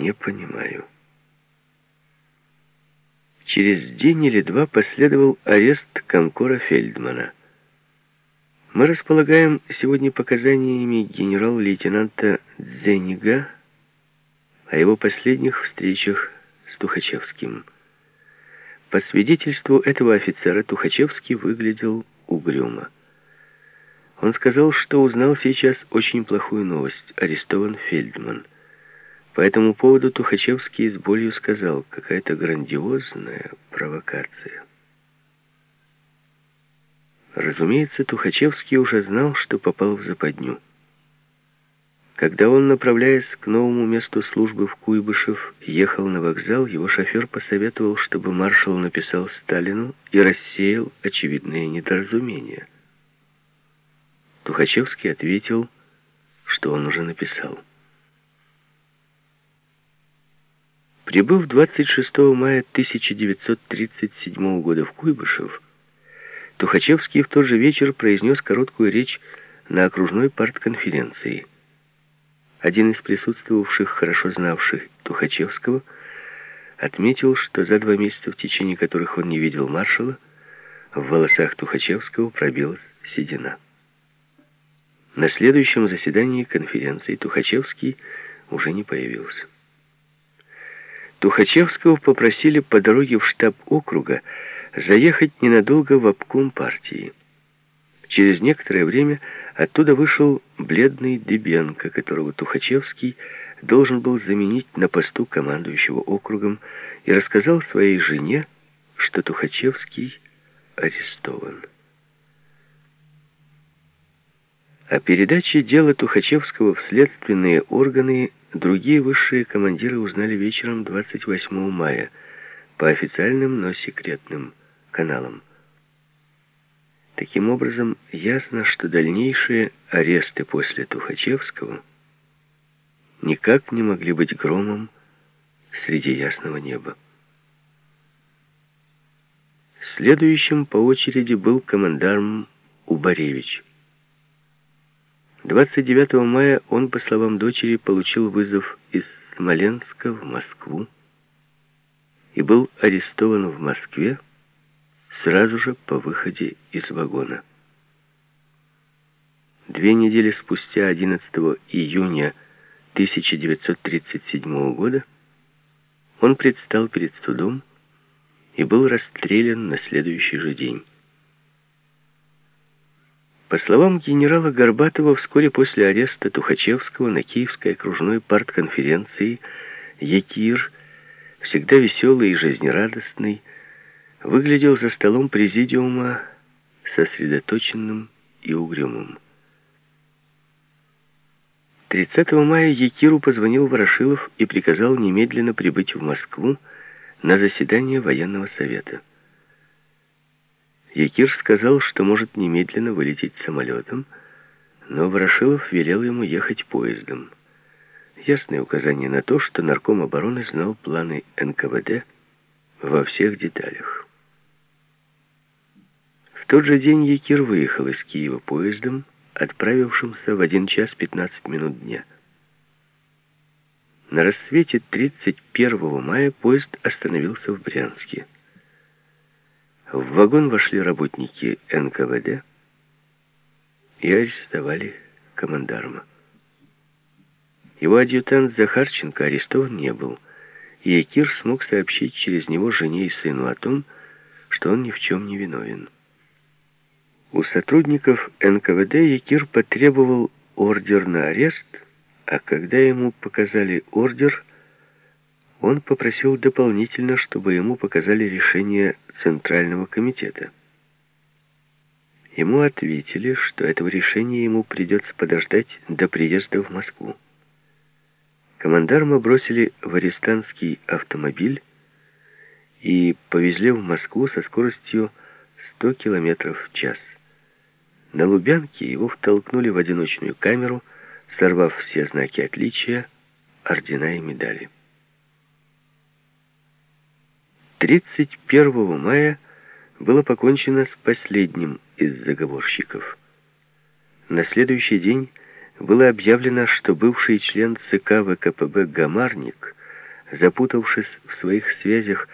не понимаю. Через день или два последовал арест Комкора Фельдмана. Мы располагаем сегодня показаниями генерал-лейтенанта Дзенига о его последних встречах с Тухачевским. По свидетельству этого офицера Тухачевский выглядел угрюмо. Он сказал, что узнал сейчас очень плохую новость. Арестован Фельдман. По этому поводу Тухачевский с болью сказал, какая-то грандиозная провокация. Разумеется, Тухачевский уже знал, что попал в западню. Когда он, направляясь к новому месту службы в Куйбышев, ехал на вокзал, его шофер посоветовал, чтобы маршал написал Сталину и рассеял очевидные недоразумения. Тухачевский ответил, что он уже написал. Прибыв 26 мая 1937 года в Куйбышев, Тухачевский в тот же вечер произнес короткую речь на окружной партконференции. Один из присутствовавших, хорошо знавших Тухачевского, отметил, что за два месяца, в течение которых он не видел маршала, в волосах Тухачевского пробилась седина. На следующем заседании конференции Тухачевский уже не появился. Тухачевского попросили по дороге в штаб округа заехать ненадолго в обком партии. Через некоторое время оттуда вышел бледный Дебенко, которого Тухачевский должен был заменить на посту командующего округом, и рассказал своей жене, что Тухачевский арестован. О передаче дела Тухачевского в следственные органы другие высшие командиры узнали вечером 28 мая по официальным, но секретным каналам. Таким образом, ясно, что дальнейшие аресты после Тухачевского никак не могли быть громом среди ясного неба. Следующим по очереди был командарм Убаревич. 29 мая он, по словам дочери, получил вызов из Смоленска в Москву и был арестован в Москве сразу же по выходе из вагона. Две недели спустя, 11 июня 1937 года, он предстал перед судом и был расстрелян на следующий же день. По словам генерала Горбатова, вскоре после ареста Тухачевского на Киевской окружной партконференции Якир, всегда веселый и жизнерадостный, выглядел за столом президиума сосредоточенным и угрюмым. 30 мая Якиру позвонил Ворошилов и приказал немедленно прибыть в Москву на заседание военного совета. Якир сказал, что может немедленно вылететь самолетом, но Ворошилов велел ему ехать поездом. Ясное указание на то, что нарком обороны знал планы НКВД во всех деталях тот же день Якир выехал из Киева поездом, отправившимся в 1 час 15 минут дня. На рассвете 31 мая поезд остановился в Брянске. В вагон вошли работники НКВД и арестовали командарма. Его адъютант Захарченко арестован не был, и Якир смог сообщить через него жене и сыну о том, что он ни в чем не виновен. У сотрудников НКВД Якир потребовал ордер на арест, а когда ему показали ордер, он попросил дополнительно, чтобы ему показали решение Центрального комитета. Ему ответили, что этого решения ему придется подождать до приезда в Москву. Командарма бросили в арестантский автомобиль и повезли в Москву со скоростью 100 км в час. На Лубянке его втолкнули в одиночную камеру, сорвав все знаки отличия, ордена и медали. 31 мая было покончено с последним из заговорщиков. На следующий день было объявлено, что бывший член ЦК ВКПБ Гамарник Запутавшись в своих связях,